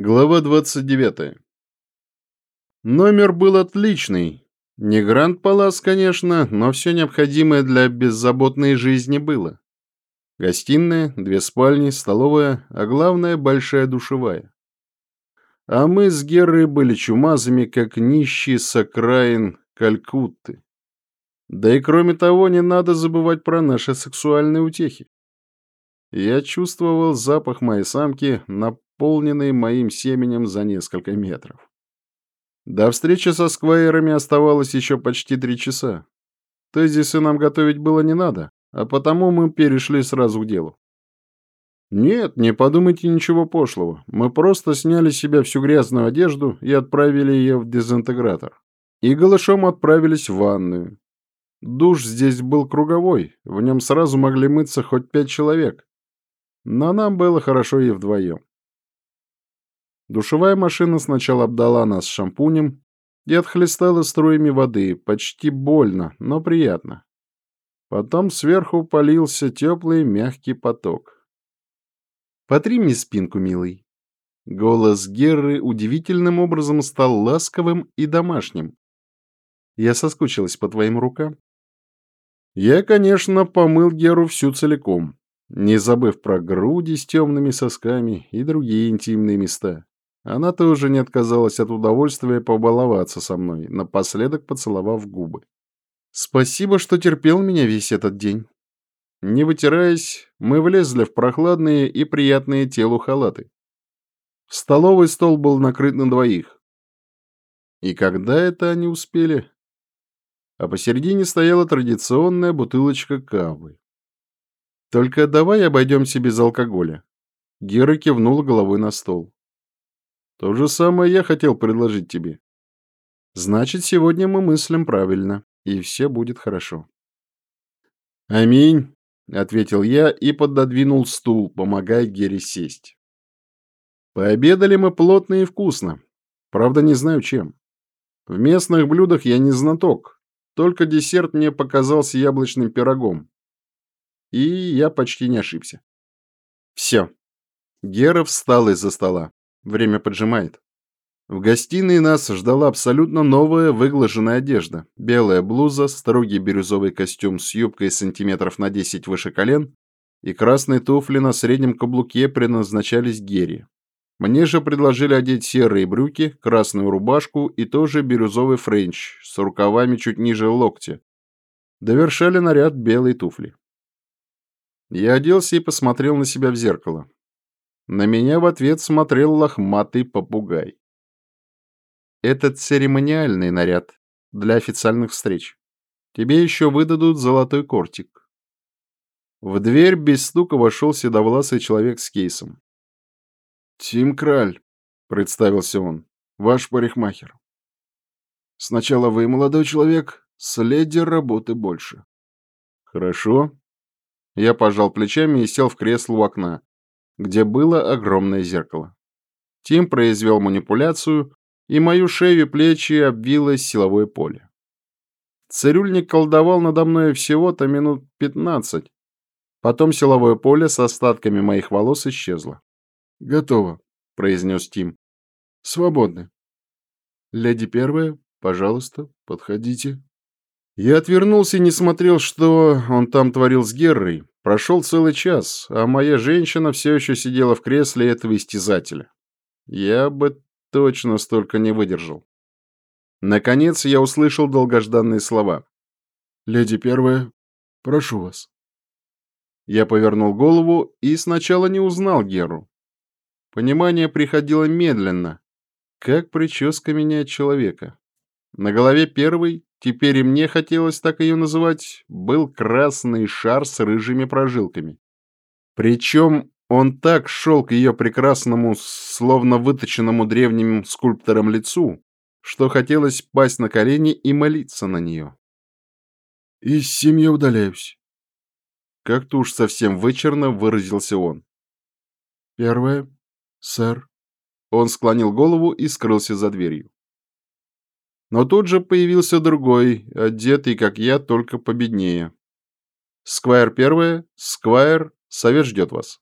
Глава 29. Номер был отличный. Не Гранд Палас, конечно, но все необходимое для беззаботной жизни было. Гостиная, две спальни, столовая, а главное – большая душевая. А мы с Герой были чумазами, как нищие с окраин Калькутты. Да и кроме того, не надо забывать про наши сексуальные утехи. Я чувствовал запах моей самки, наполненный моим семенем за несколько метров. До встречи со сквайрами оставалось еще почти три часа. Тезисы нам готовить было не надо, а потому мы перешли сразу к делу. Нет, не подумайте ничего пошлого. Мы просто сняли с себя всю грязную одежду и отправили ее в дезинтегратор. И голышом отправились в ванную. Душ здесь был круговой, в нем сразу могли мыться хоть пять человек. Но нам было хорошо и вдвоем. Душевая машина сначала обдала нас шампунем и отхлестала струями воды, почти больно, но приятно. Потом сверху полился теплый мягкий поток. «Потри мне спинку, милый». Голос Герры удивительным образом стал ласковым и домашним. «Я соскучилась по твоим рукам». Я, конечно, помыл Геру всю целиком, не забыв про груди с темными сосками и другие интимные места. Она тоже не отказалась от удовольствия побаловаться со мной, напоследок поцеловав губы. «Спасибо, что терпел меня весь этот день». Не вытираясь, мы влезли в прохладные и приятные телу халаты. Столовый стол был накрыт на двоих. И когда это они успели? А посередине стояла традиционная бутылочка кавы. «Только давай обойдемся без алкоголя». Гера кивнула головой на стол. «То же самое я хотел предложить тебе». «Значит, сегодня мы мыслим правильно, и все будет хорошо». «Аминь», — ответил я и пододвинул стул, помогая Гере сесть. Пообедали мы плотно и вкусно. Правда, не знаю чем. В местных блюдах я не знаток. Только десерт мне показался яблочным пирогом. И я почти не ошибся. Все. Гера встал из-за стола. Время поджимает. В гостиной нас ждала абсолютно новая выглаженная одежда. Белая блуза, строгий бирюзовый костюм с юбкой сантиметров на 10 выше колен и красные туфли на среднем каблуке предназначались Гере. Мне же предложили одеть серые брюки, красную рубашку и тоже бирюзовый френч с рукавами чуть ниже локтя. Довершали наряд белые туфли. Я оделся и посмотрел на себя в зеркало. На меня в ответ смотрел лохматый попугай. Это церемониальный наряд для официальных встреч. Тебе еще выдадут золотой кортик. В дверь без стука вошел седовласый человек с кейсом. «Тим Краль», — представился он, — «ваш парикмахер. Сначала вы, молодой человек, следи работы больше». «Хорошо», я пожал плечами и сел в кресло у окна, где было огромное зеркало. Тим произвел манипуляцию, и мою шею и плечи обвилось силовое поле. Цирюльник колдовал надо мной всего-то минут пятнадцать. Потом силовое поле с остатками моих волос исчезло. «Готово», — произнес Тим. «Свободны. Леди первая, пожалуйста, подходите». Я отвернулся и не смотрел, что он там творил с Геррой. Прошел целый час, а моя женщина все еще сидела в кресле этого истязателя. Я бы точно столько не выдержал. Наконец я услышал долгожданные слова. «Леди первая, прошу вас». Я повернул голову и сначала не узнал Геру. Понимание приходило медленно, как прическа меняет человека. На голове первой теперь и мне хотелось так ее называть, был красный шар с рыжими прожилками. Причем он так шел к ее прекрасному, словно выточенному древним скульптором лицу, что хотелось пасть на колени и молиться на нее. «Из семьи удаляюсь», — как-то уж совсем вычерно выразился он. «Первое, сэр». Он склонил голову и скрылся за дверью. Но тут же появился другой, одетый, как я, только победнее. «Сквайр первое, Сквайр, совет ждет вас».